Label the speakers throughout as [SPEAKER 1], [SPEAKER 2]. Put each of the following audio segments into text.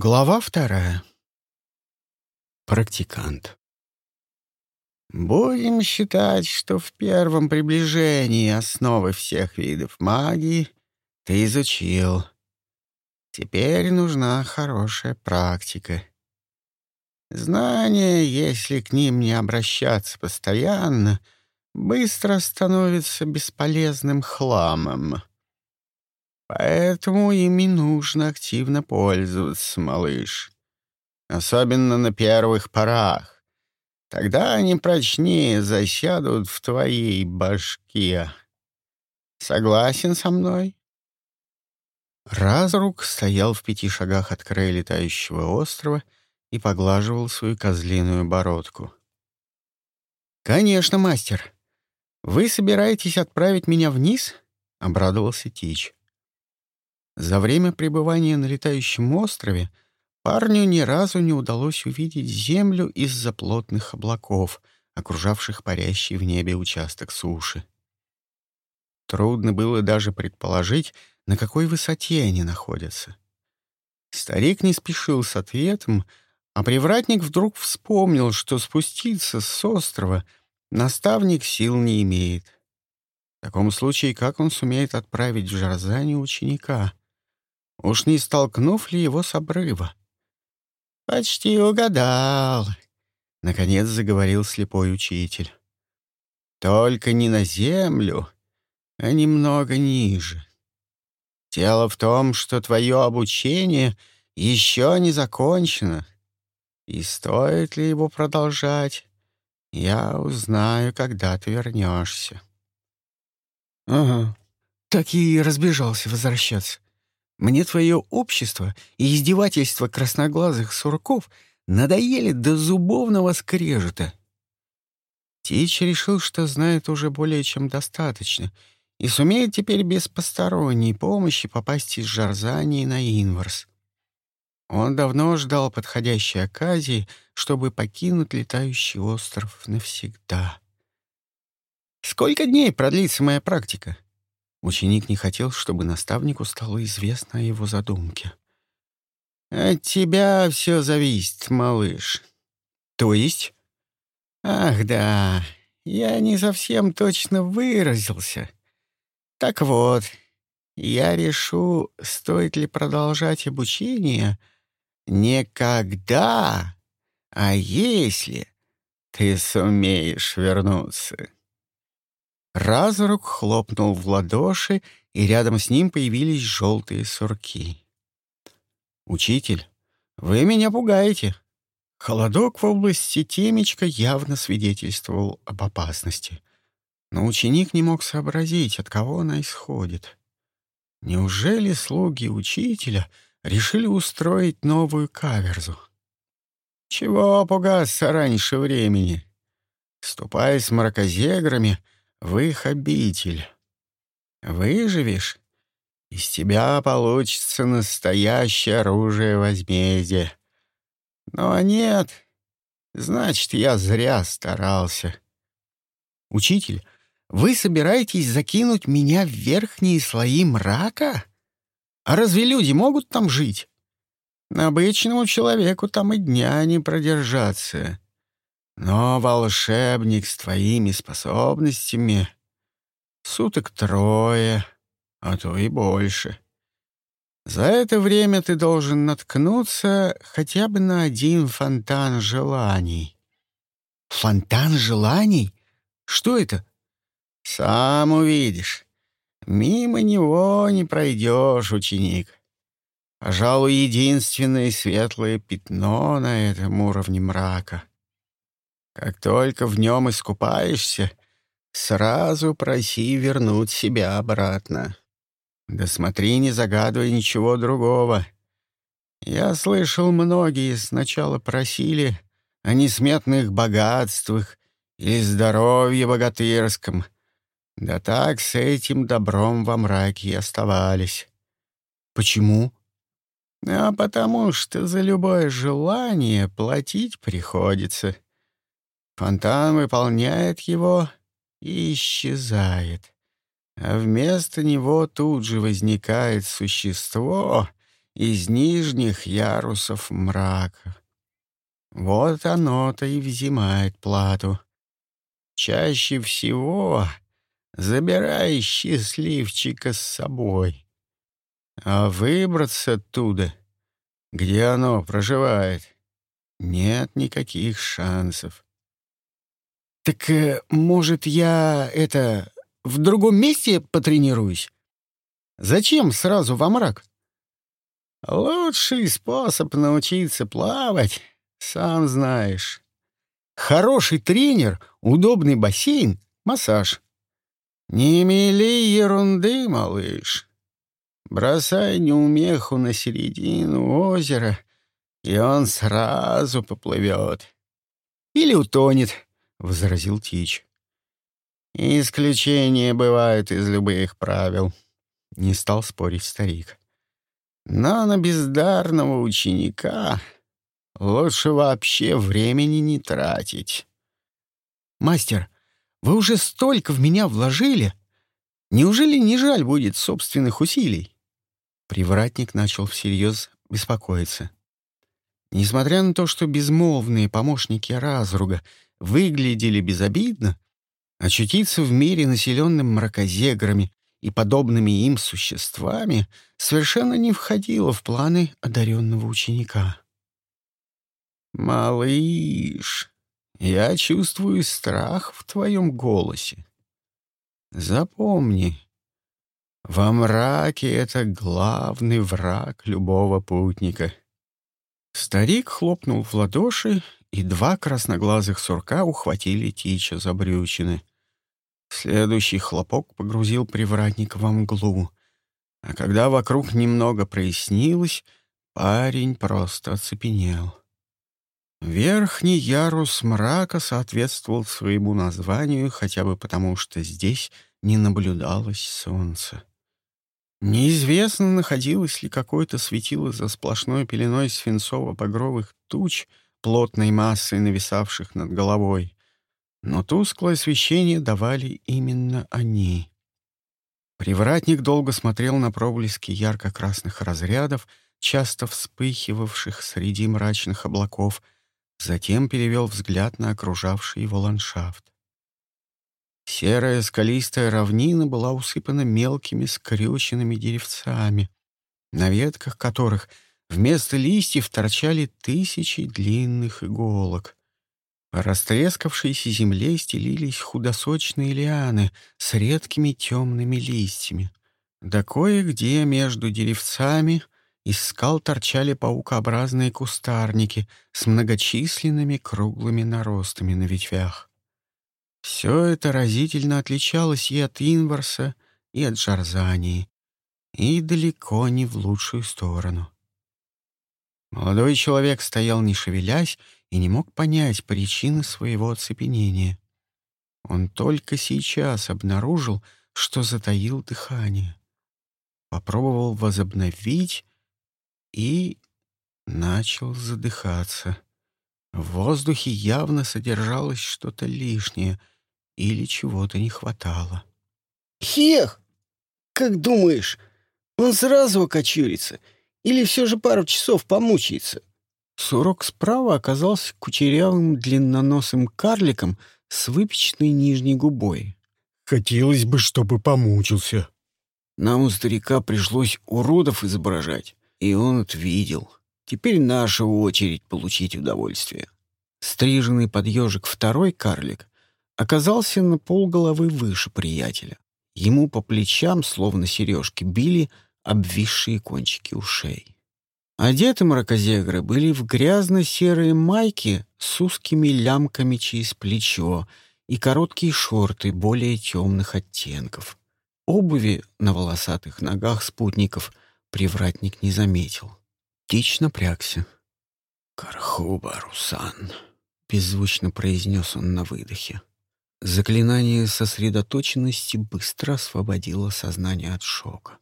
[SPEAKER 1] Глава вторая. Практикант. Будем считать, что в первом приближении основы всех видов магии ты изучил. Теперь нужна хорошая практика. Знания, если к ним не обращаться постоянно, быстро становятся бесполезным хламом. Поэтому ими нужно активно пользоваться, малыш. Особенно на первых порах. Тогда они прочнее засядут в твоей башке. Согласен со мной? Разрук стоял в пяти шагах от края летающего острова и поглаживал свою козлиную бородку. «Конечно, мастер. Вы собираетесь отправить меня вниз?» — обрадовался Тич. За время пребывания на летающем острове парню ни разу не удалось увидеть землю из-за плотных облаков, окружавших парящий в небе участок суши. Трудно было даже предположить, на какой высоте они находятся. Старик не спешил с ответом, а привратник вдруг вспомнил, что спуститься с острова наставник сил не имеет. В таком случае как он сумеет отправить в Жарзане ученика? Уж не столкнув ли его с обрыва? «Почти угадал», — наконец заговорил слепой учитель. «Только не на землю, а немного ниже. Дело в том, что твое обучение еще не закончено, и стоит ли его продолжать, я узнаю, когда ты вернешься». «Ага, так и разбежался возвращаться. Мне твое общество и издевательство красноглазых сурков надоели до зубовного скрежета. Тич решил, что знает уже более чем достаточно и сумеет теперь без посторонней помощи попасть из Жарзании на Инварс. Он давно ждал подходящей оказии, чтобы покинуть летающий остров навсегда. «Сколько дней продлится моя практика?» Ученик не хотел, чтобы наставнику стало известно о его задумке. «От тебя все зависит, малыш». «То есть?» «Ах, да, я не совсем точно выразился. Так вот, я решу, стоит ли продолжать обучение не когда, а если ты сумеешь вернуться». Разрук хлопнул в ладоши, и рядом с ним появились желтые сурки. «Учитель, вы меня пугаете!» Холодок в области темечка явно свидетельствовал об опасности. Но ученик не мог сообразить, от кого она исходит. Неужели слуги учителя решили устроить новую каверзу? Чего пугаться раньше времени? Ступая с мракозеграми, в их обитель. Выживешь, из тебя получится настоящее оружие возмездия. Но нет, значит, я зря старался. Учитель, вы собираетесь закинуть меня в верхние слои мрака? А разве люди могут там жить? Обычному человеку там и дня не продержаться. Но волшебник с твоими способностями суток трое, а то и больше. За это время ты должен наткнуться хотя бы на один фонтан желаний. Фонтан желаний? Что это? Сам увидишь. Мимо него не пройдешь, ученик. Пожалуй, единственное светлое пятно на этом уровне мрака. Как только в нем искупаешься, сразу проси вернуть себя обратно. Да смотри, не загадывай ничего другого. Я слышал, многие сначала просили о несметных богатствах или здоровье богатырском, да так с этим добром во мраке и оставались. Почему? А потому что за любое желание платить приходится. Фонтан выполняет его и исчезает. А вместо него тут же возникает существо, из нижних ярусов мрака. Вот оно-то и взимает плату. Чаще всего забирай счастливчика с собой. А выбраться оттуда, где оно проживает, нет никаких шансов. «Так, э, может, я, это, в другом месте потренируюсь? Зачем сразу во мрак?» «Лучший способ научиться плавать, сам знаешь. Хороший тренер, удобный бассейн, массаж. Не мели ерунды, малыш. Бросай неумеху на середину озера, и он сразу поплывет. Или утонет, — возразил Тич. Исключения бывают из любых правил, — не стал спорить старик. Но на бездарного ученика лучше вообще времени не тратить. «Мастер, вы уже столько в меня вложили. Неужели не жаль будет собственных усилий?» Привратник начал всерьез беспокоиться. Несмотря на то, что безмолвные помощники разруга выглядели безобидно, очутиться в мире, населенном мракозеграми и подобными им существами, совершенно не входило в планы одаренного ученика. «Малыш, я чувствую страх в твоем голосе. Запомни, во мраке это главный враг любого путника». Старик хлопнул в ладоши, и два красноглазых сурка ухватили Тича за брючины. Следующий хлопок погрузил привратника во мглу. А когда вокруг немного прояснилось, парень просто оцепенел. Верхний ярус мрака соответствовал своему названию хотя бы потому, что здесь не наблюдалось солнца. Неизвестно, находилось ли какое-то светило за сплошной пеленой свинцово-багровых туч, плотной массой нависавших над головой но тусклое освещение давали именно они. Привратник долго смотрел на проблески ярко-красных разрядов, часто вспыхивавших среди мрачных облаков, затем перевел взгляд на окружавший его ландшафт. Серая скалистая равнина была усыпана мелкими скрюченными деревцами, на ветках которых вместо листьев торчали тысячи длинных иголок. По растрескавшейся земле стелились худосочные лианы с редкими темными листьями. Да кое-где между деревцами из скал торчали паукообразные кустарники с многочисленными круглыми наростами на ветвях. Все это разительно отличалось и от Инварса, и от Жарзании, и далеко не в лучшую сторону. Молодой человек стоял не шевелясь и не мог понять причины своего оцепенения. Он только сейчас обнаружил, что затаил дыхание. Попробовал возобновить и начал задыхаться. В воздухе явно содержалось что-то лишнее или чего-то не хватало.
[SPEAKER 2] «Хех! Как думаешь, он сразу окочурится или все же пару часов помучается?»
[SPEAKER 1] Сурок справа оказался кучерявым длинноносым карликом с выпеченной нижней губой.
[SPEAKER 3] «Хотелось бы, чтобы помучился».
[SPEAKER 2] Нам у старика пришлось уродов изображать, и он это видел. Теперь наша очередь получить удовольствие.
[SPEAKER 1] Стриженный под ежик второй карлик оказался на полголовы выше приятеля. Ему по плечам, словно сережки, били обвисшие кончики ушей. Одеты мракозегры были в грязно-серые майки с узкими лямками через плечо и короткие шорты более темных оттенков. Обуви на волосатых ногах спутников привратник не заметил. Тич напрягся.
[SPEAKER 2] «Кархуба, Русан», —
[SPEAKER 1] беззвучно произнес он на выдохе. Заклинание сосредоточенности быстро освободило сознание от шока.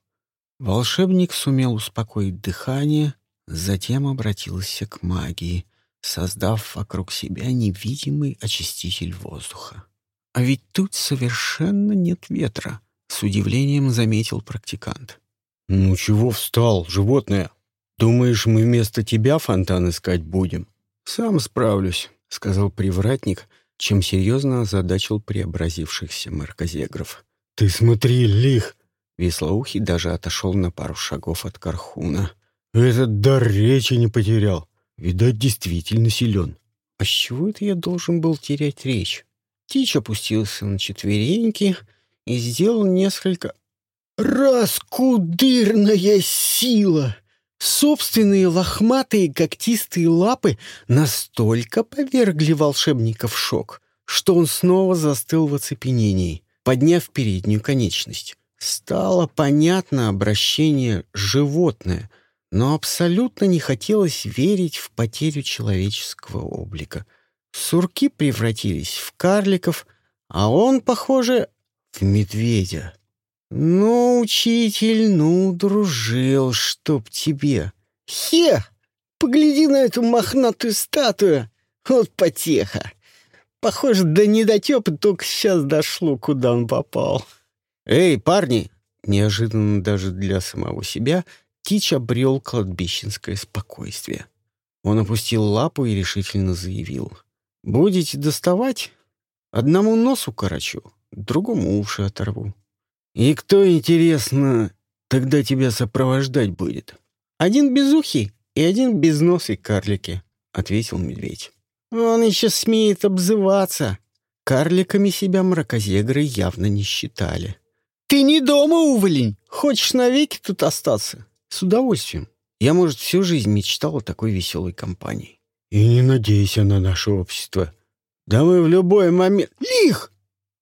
[SPEAKER 1] Волшебник сумел успокоить дыхание — Затем обратился к магии, создав вокруг себя невидимый очиститель воздуха. «А ведь тут совершенно нет ветра», — с удивлением заметил практикант.
[SPEAKER 3] «Ну чего встал, животное?
[SPEAKER 2] «Думаешь, мы вместо тебя фонтан искать будем?» «Сам справлюсь», — сказал привратник, чем серьезно озадачил преобразившихся маркозегров.
[SPEAKER 3] «Ты смотри, лих!»
[SPEAKER 2] Веслоухий даже отошел на пару шагов от Кархуна.
[SPEAKER 3] «Этот дар речи не потерял. Видать, действительно силен».
[SPEAKER 2] «А с чего это я должен был терять речь?» Тич опустился на четвереньки и сделал несколько... «Раскудырная сила!» Собственные лохматые когтистые лапы настолько повергли волшебника в шок, что он снова застыл в оцепенении, подняв переднюю конечность. Стало понятно обращение «животное», но абсолютно не хотелось верить в потерю человеческого облика. Сурки превратились в карликов, а он, похоже, в медведя. «Ну, учитель, ну, дружил, чтоб тебе!» «Хе! Погляди на эту мохнатую статую! Вот потеха! Похоже, до недотепа только сейчас дошло, куда он попал». «Эй, парни!» Неожиданно даже для самого себя Тич обрел кладбищенское спокойствие. Он опустил лапу и решительно заявил. «Будете доставать? Одному нос укорочу, другому уши оторву». «И кто, интересно, тогда тебя сопровождать будет?» «Один безухий и один безносый карлики», — ответил медведь. «Он еще смеет обзываться». Карликами себя мракозегры явно не считали. «Ты не дома, уволень! Хочешь навеки тут остаться?» «С удовольствием. Я, может, всю жизнь мечтал о такой веселой компании».
[SPEAKER 3] «И не надейся на наше общество.
[SPEAKER 2] Да мы в любой момент...» «Лих!»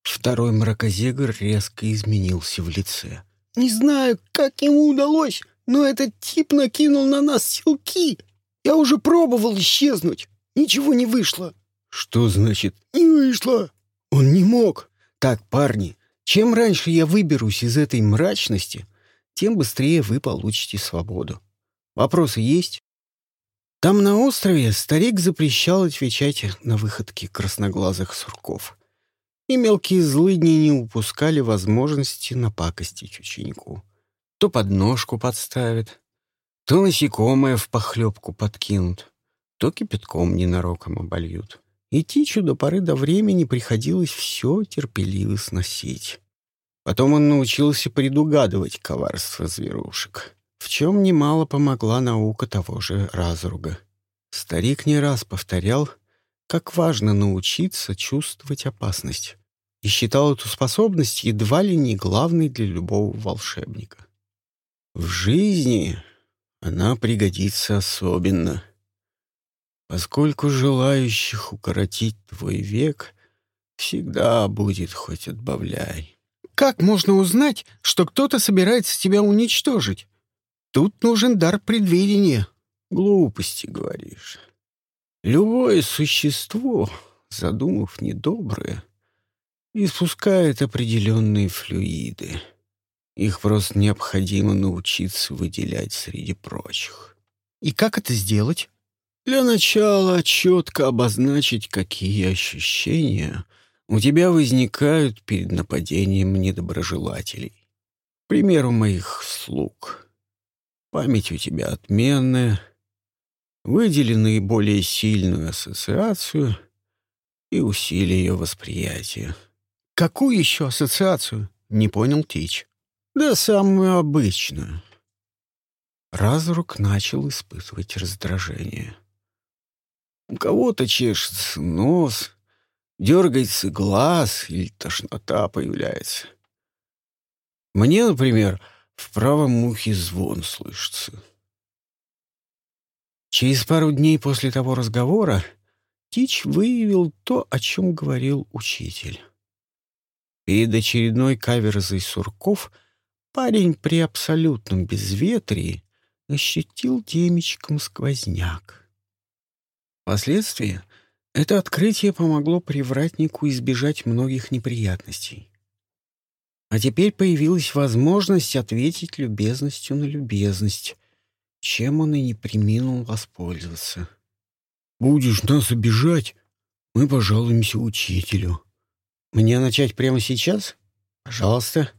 [SPEAKER 2] Второй мракозегр резко изменился в лице. «Не знаю, как ему удалось, но этот тип накинул на нас силки. Я уже пробовал исчезнуть. Ничего не вышло». «Что значит «не вышло»?» «Он не мог». «Так, парни, чем раньше я выберусь из этой мрачности, тем быстрее вы получите свободу. Вопросы есть?» Там на острове старик запрещал отвечать на выходки красноглазых сурков и мелкие злыдни не упускали возможности напакостить ученику. То подножку подставят, то насекомое в похлебку подкинут, то кипятком ненароком обольют. И Тичу до поры до времени приходилось все терпеливо сносить. Потом он научился предугадывать коварство зверушек, в чем немало помогла наука того же разруга. Старик не раз повторял — как важно научиться чувствовать опасность, и считал эту способность едва ли не главной для любого волшебника. В жизни она пригодится особенно, поскольку желающих укоротить твой век всегда будет хоть отбавляй. Как можно узнать, что кто-то собирается тебя уничтожить? Тут нужен дар предвидения. Глупости, говоришь. Любое существо, задумав недоброе, испускает определенные флюиды. Их просто необходимо научиться выделять среди прочих. И как это сделать? Для начала четко обозначить, какие ощущения у тебя возникают перед нападением недоброжелателей. К примеру, моих слуг. Память у тебя отменная — Выдели наиболее сильную ассоциацию и усили ее восприятие. «Какую еще ассоциацию?» — не понял Тич. «Да самую обычную». Разрук начал испытывать раздражение. У кого-то чешется нос, дергается глаз или тошнота появляется. Мне, например, в правом ухе звон слышится. Через пару дней после того разговора Тич выявил то, о чем говорил учитель. Перед очередной каверзой сурков парень при абсолютном безветрии ощутил темечком сквозняк. Впоследствии это открытие помогло привратнику избежать многих неприятностей. А теперь появилась возможность ответить любезностью на любезность, чем он и не приминул воспользоваться.
[SPEAKER 3] «Будешь нас обижать, мы пожалуемся учителю».
[SPEAKER 2] «Мне начать прямо сейчас? Пожалуйста».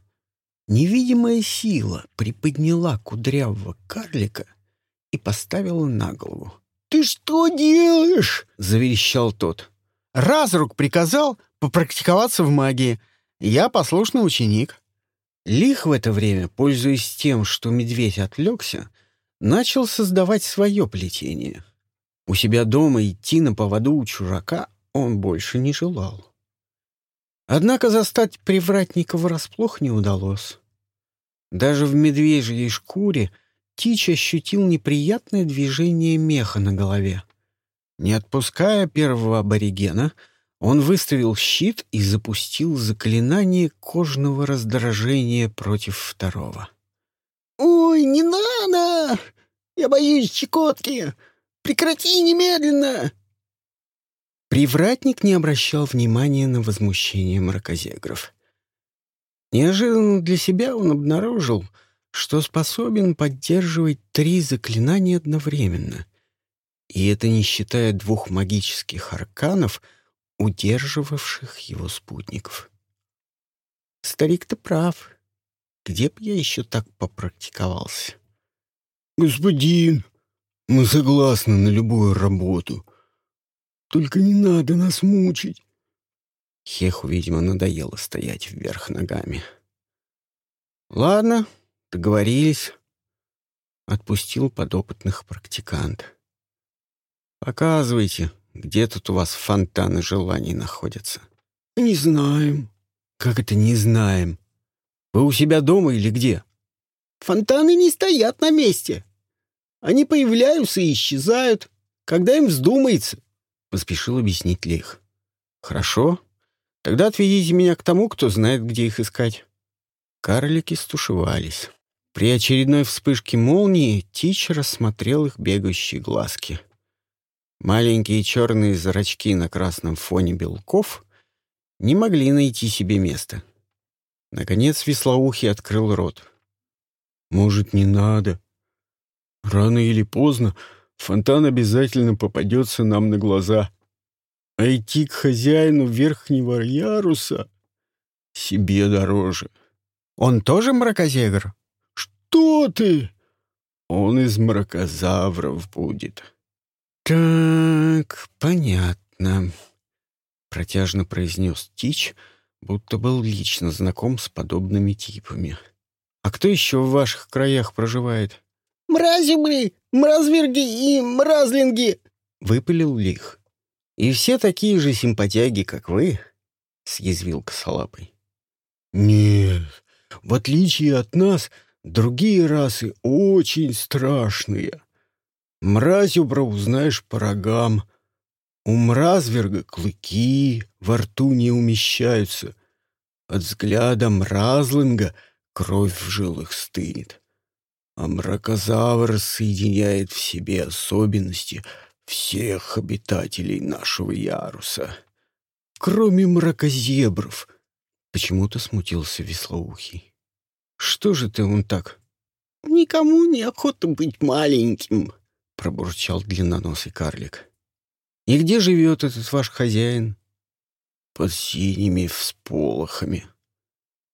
[SPEAKER 2] Невидимая сила приподняла кудрявого карлика и поставила на голову. «Ты что делаешь?» — заверещал тот.
[SPEAKER 1] Разрук приказал попрактиковаться в магии. Я послушный ученик.
[SPEAKER 2] Лих в это время, пользуясь тем, что медведь отвлекся, начал создавать свое плетение. У себя дома идти на поводу у чужака он больше не желал. Однако застать привратника врасплох не удалось. Даже в медвежьей шкуре Тич ощутил неприятное движение меха на голове. Не отпуская первого аборигена, он выставил щит и запустил заклинание кожного раздражения против второго.
[SPEAKER 4] «Ой, не надо! Я боюсь щекотки! Прекрати немедленно!»
[SPEAKER 2] Привратник не обращал внимания на возмущение мракозегров. Неожиданно для себя он обнаружил, что способен поддерживать три заклинания одновременно. И это не считая двух магических арканов, удерживавших его спутников. Старик-то прав. Где б я еще так попрактиковался?
[SPEAKER 3] «Господин, мы согласны на любую работу. Только не надо нас мучить».
[SPEAKER 2] Хеху, видимо, надоело стоять вверх ногами. «Ладно, договорились». Отпустил подопытных практикант. «Показывайте, где тут у вас фонтаны желаний находятся».
[SPEAKER 3] «Не знаем».
[SPEAKER 2] «Как это не знаем? Вы у себя дома или где?»
[SPEAKER 4] «Фонтаны не стоят на месте. Они появляются и исчезают, когда им вздумается», —
[SPEAKER 2] поспешил объяснить Лих. «Хорошо. Тогда отведите меня к тому, кто знает, где их искать». Карлики стушевались. При очередной вспышке молнии Тич рассмотрел их бегающие глазки. Маленькие черные зрачки на красном фоне белков не могли найти себе места. Наконец Веслоухий открыл рот.
[SPEAKER 3] «Может, не надо? Рано или поздно фонтан обязательно попадется нам на глаза. А идти к хозяину верхнего яруса себе дороже».
[SPEAKER 1] «Он тоже мракозегр?»
[SPEAKER 3] «Что ты? Он из мракозавров будет».
[SPEAKER 2] «Так, понятно», протяжно произнес Тич, будто был лично знаком с подобными типами. «А кто еще в ваших краях проживает?»
[SPEAKER 4] «Мрази мы, мразверги и мразлинги!»
[SPEAKER 2] — выпалил Лих. «И все такие же симпатяги, как вы?» — съязвил косолапый.
[SPEAKER 3] «Нет, в отличие от нас, другие расы очень страшные. Мразью узнаешь по рогам, у мразверга клыки во рту не умещаются. От взгляда мразлинга кровь в жилах стынет. А мракозавр соединяет в себе особенности всех обитателей нашего яруса. Кроме мракозебров. Почему-то смутился Веслоухий. Что же ты он так?
[SPEAKER 4] Никому не охота быть маленьким,
[SPEAKER 2] пробурчал длинноносый карлик. И где живет этот ваш хозяин?
[SPEAKER 3] Под синими всполохами.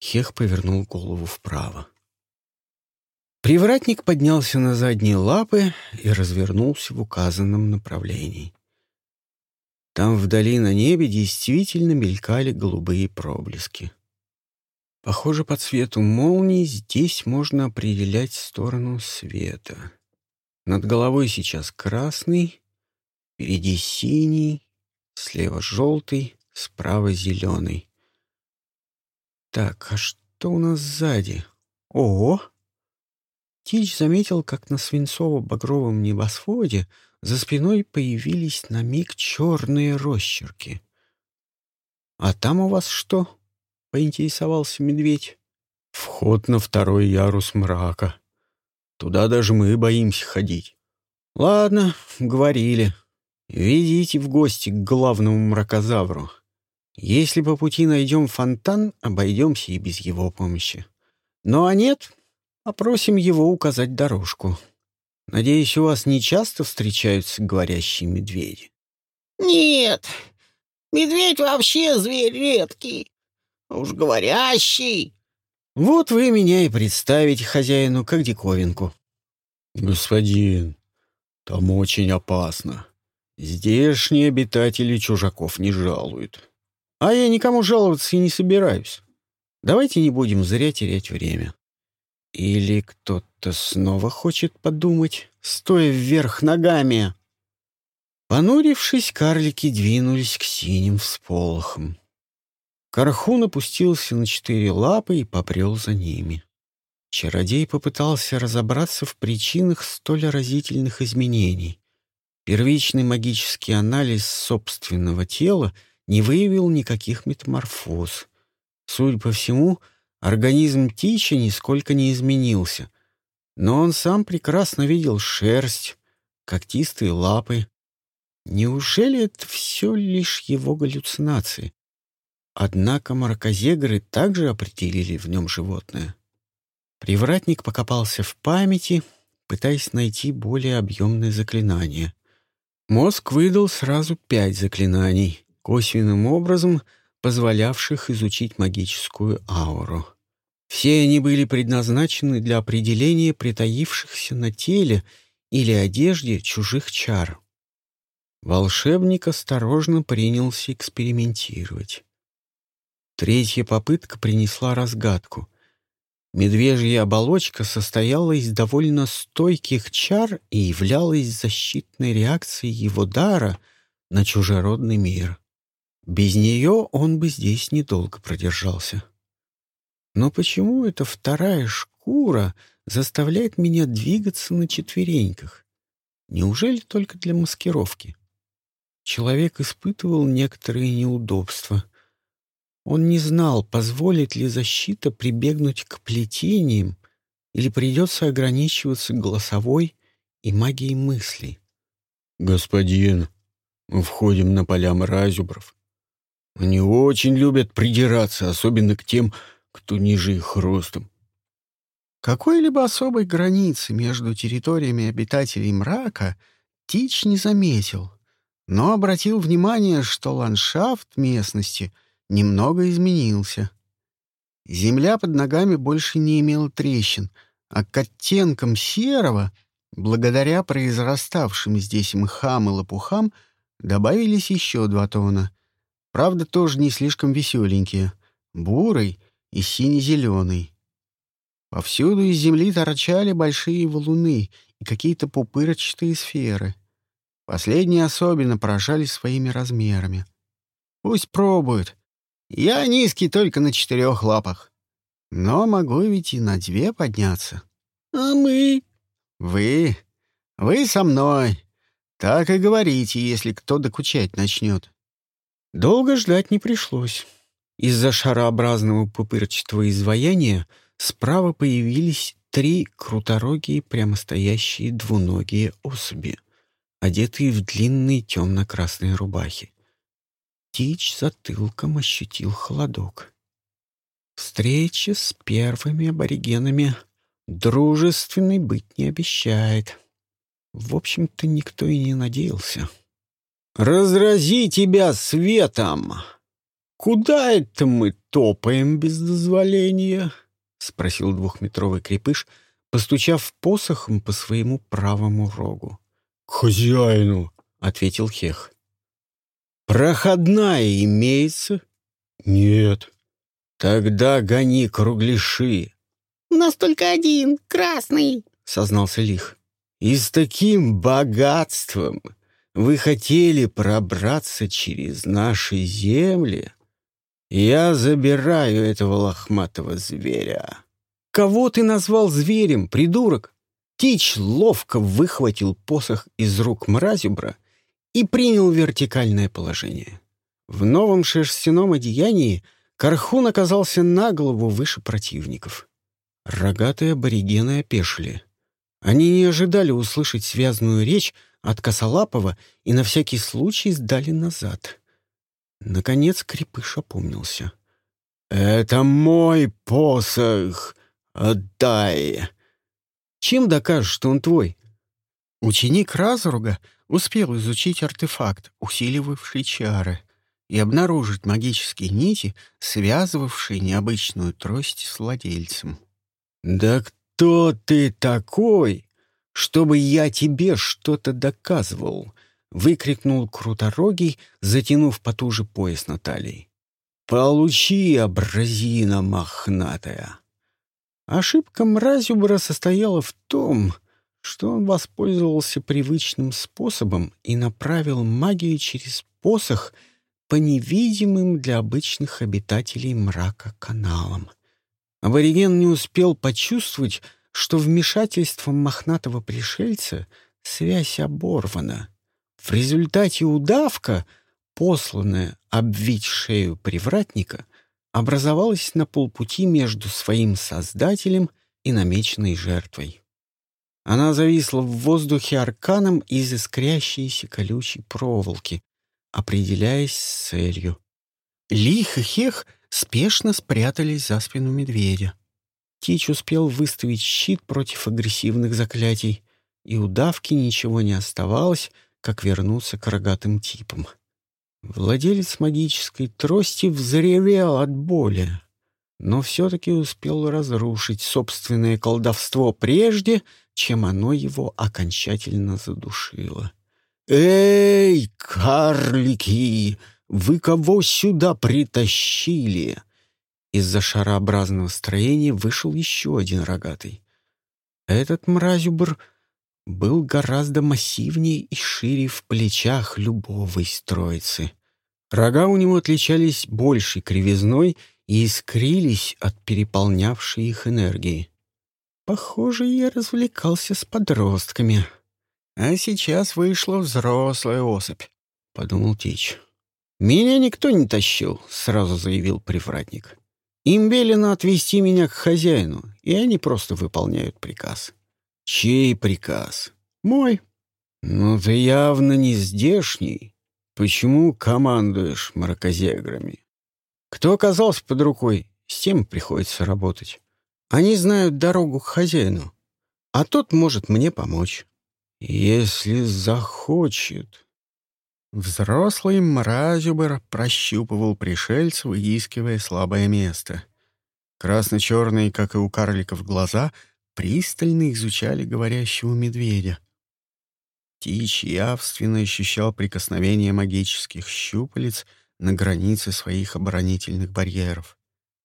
[SPEAKER 2] Хех повернул голову вправо. Привратник поднялся на задние лапы и развернулся в указанном направлении. Там вдали на небе действительно мелькали голубые проблески. Похоже, по цвету молнии здесь можно определять сторону света. Над головой сейчас красный, Впереди синий, слева желтый, справа зеленый. Так, а что у нас сзади? Ого! Тич заметил, как на свинцово-багровом небосводе за спиной появились на миг черные росчерки. «А там у вас что?» — поинтересовался медведь.
[SPEAKER 3] «Вход на второй ярус мрака. Туда даже мы боимся ходить».
[SPEAKER 2] «Ладно, говорили. Ведите в гости к главному мракозавру. Если по пути найдем фонтан, обойдемся и без его помощи. Ну а нет, попросим его указать дорожку. Надеюсь, у вас не часто встречаются говорящие медведи?
[SPEAKER 4] Нет, медведь вообще зверь редкий. Уж говорящий.
[SPEAKER 2] Вот вы меня и представите хозяину как диковинку.
[SPEAKER 3] Господин, Там очень опасно. Здешние обитатели чужаков не жалуют.
[SPEAKER 2] А я никому жаловаться и не собираюсь. Давайте не будем зря терять время. Или кто-то снова хочет подумать, стоя вверх ногами. Понурившись, карлики двинулись к синим всполохам. Кархун опустился на четыре лапы и попрел за ними. Чародей попытался разобраться в причинах столь разительных изменений. Первичный магический анализ собственного тела не выявил никаких метаморфоз. Судя по всему, организм Тича нисколько не изменился, но он сам прекрасно видел шерсть, когтистые лапы. Неужели это все лишь его галлюцинации? Однако маркозегры также определили в нем животное. Привратник покопался в памяти, пытаясь найти более объемное заклинание. Мозг выдал сразу пять заклинаний, косвенным образом позволявших изучить магическую ауру. Все они были предназначены для определения притаившихся на теле или одежде чужих чар. Волшебник осторожно принялся экспериментировать. Третья попытка принесла разгадку. Медвежья оболочка состояла из довольно стойких чар и являлась защитной реакцией его дара на чужеродный мир. Без нее он бы здесь недолго продержался. Но почему эта вторая шкура заставляет меня двигаться на четвереньках? Неужели только для маскировки? Человек испытывал некоторые неудобства — он не знал, позволит ли защита прибегнуть к плетениям или придется ограничиваться голосовой и магией мыслей.
[SPEAKER 3] «Господин, мы входим на поля мразюбров. Они очень любят придираться, особенно к тем, кто ниже их ростом.
[SPEAKER 1] Какой-либо особой границы между территориями обитателей мрака Тич не заметил, но обратил внимание, что ландшафт местности немного изменился. Земля под ногами больше не имела трещин, а к оттенкам серого, благодаря произраставшим здесь мхам и лопухам, добавились еще два тона. Правда, тоже не слишком веселенькие — бурый и сине-зеленый. Повсюду из земли торчали большие валуны и какие-то пупырчатые сферы. Последние особенно поражали своими размерами. Пусть пробуют, я низкий только на четырех лапах. Но могу ведь и на две подняться.
[SPEAKER 2] А мы?
[SPEAKER 1] Вы? Вы со мной. Так и говорите, если кто докучать начнет.
[SPEAKER 2] Долго ждать не пришлось. Из-за шарообразного пупырчатого изваяния справа появились три круторогие прямостоящие двуногие особи, одетые в длинные темно-красные рубахи. Тич затылком ощутил холодок. Встреча с первыми аборигенами дружественной быть не обещает. В общем-то, никто и не надеялся. «Разрази тебя светом! Куда это мы топаем без дозволения?» — спросил двухметровый крепыш, постучав посохом по своему правому рогу.
[SPEAKER 3] «К хозяину!»
[SPEAKER 2] — ответил Хех. Проходная имеется?
[SPEAKER 3] Нет.
[SPEAKER 2] Тогда гони кругляши.
[SPEAKER 5] У нас только один, красный,
[SPEAKER 2] сознался Лих. И с таким богатством вы хотели пробраться через наши земли? Я забираю этого лохматого зверя. Кого ты назвал зверем, придурок? Тич ловко выхватил посох из рук мразюбра и принял вертикальное положение. В новом шерстяном одеянии Кархун оказался на голову выше противников. Рогатые аборигены опешили. Они не ожидали услышать связанную речь от Косолапова и на всякий случай сдали назад. Наконец крепыш опомнился. «Это мой посох! Отдай!» «Чем докажешь, что он твой?»
[SPEAKER 1] Ученик Разруга успел изучить артефакт, усиливавший чары, и обнаружить магические нити, связывавшие необычную трость с владельцем.
[SPEAKER 2] «Да кто ты такой, чтобы я тебе что-то доказывал!» — выкрикнул Круторогий, затянув потуже пояс на талии. «Получи, абразина мохнатая!» Ошибка Мразюбра состояла в том, что он воспользовался привычным способом и направил магию через посох по невидимым для обычных обитателей мрака каналам. Абориген не успел почувствовать, что вмешательством мохнатого пришельца связь оборвана. В результате удавка, посланная обвить шею привратника, образовалась на полпути между своим создателем и намеченной жертвой. Она зависла в воздухе арканом из искрящейся колючей проволоки, определяясь с целью. Лих и Хех спешно спрятались за спину медведя. Тич успел выставить щит против агрессивных заклятий, и у давки ничего не оставалось, как вернуться к рогатым типам. Владелец магической трости взревел от боли, но все-таки успел разрушить собственное колдовство прежде, чем оно его окончательно задушило. «Эй, карлики, вы кого сюда притащили?» Из-за шарообразного строения вышел еще один рогатый. Этот мразюбр был гораздо массивнее и шире в плечах любого из троицы. Рога у него отличались большей кривизной и искрились от переполнявшей их энергии. Похоже, я развлекался с подростками. А сейчас вышла взрослая особь, — подумал Тич. «Меня никто не тащил», — сразу заявил привратник. «Им велено отвезти меня к хозяину, и они просто выполняют приказ». «Чей приказ?» «Мой». «Ну, ты явно не здешний. Почему командуешь мракозеграми?» «Кто оказался под рукой, с тем приходится работать. Они знают дорогу к хозяину, а тот может мне помочь. Если захочет.
[SPEAKER 1] Взрослый мразюбер прощупывал пришельца, выискивая слабое место. Красно-черные, как и у карликов, глаза пристально изучали говорящего медведя. Тич явственно ощущал прикосновение магических щупалец на границе своих оборонительных барьеров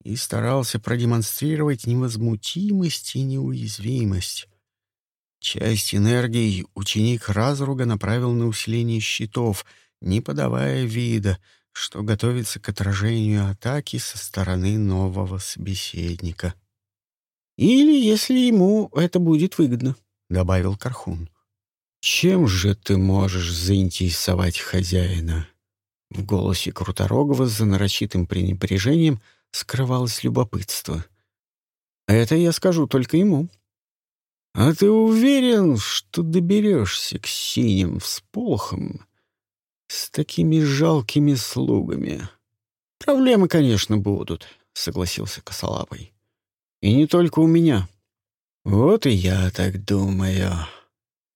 [SPEAKER 1] и старался продемонстрировать невозмутимость и неуязвимость. Часть энергии ученик разруга направил на усиление щитов, не подавая вида, что готовится к отражению атаки со стороны нового собеседника.
[SPEAKER 2] «Или если ему это будет выгодно», — добавил Кархун. «Чем же ты можешь заинтересовать хозяина?» В голосе Круторогова за нарочитым пренебрежением — скрывалось любопытство. «Это я скажу только ему». «А ты уверен, что доберешься к синим всполохам с такими жалкими слугами?» «Проблемы, конечно, будут», — согласился Косолапый. «И не только у меня». «Вот и я так думаю».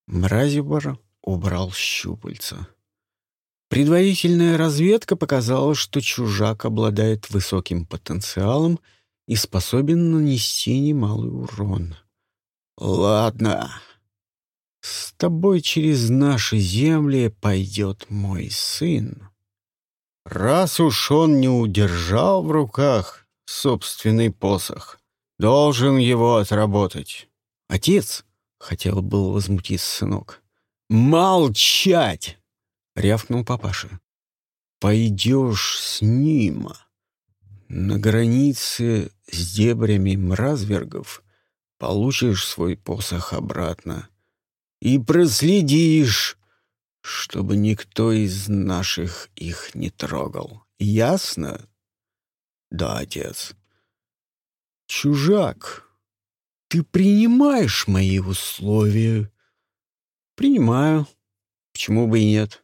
[SPEAKER 2] Мразибор убрал щупальца. Предварительная разведка показала, что чужак обладает высоким потенциалом и способен нанести немалый урон. «Ладно, с тобой через наши земли пойдет мой сын. Раз уж он не удержал в руках собственный посох, должен его отработать. Отец, — хотел был возмутиться сынок, — молчать! — рявкнул папаша. «Пойдешь с ним. На границе с дебрями мразвергов получишь свой посох обратно и проследишь, чтобы никто из наших их не трогал. Ясно?» «Да, отец». «Чужак, ты принимаешь мои условия?» «Принимаю. Почему бы и нет?»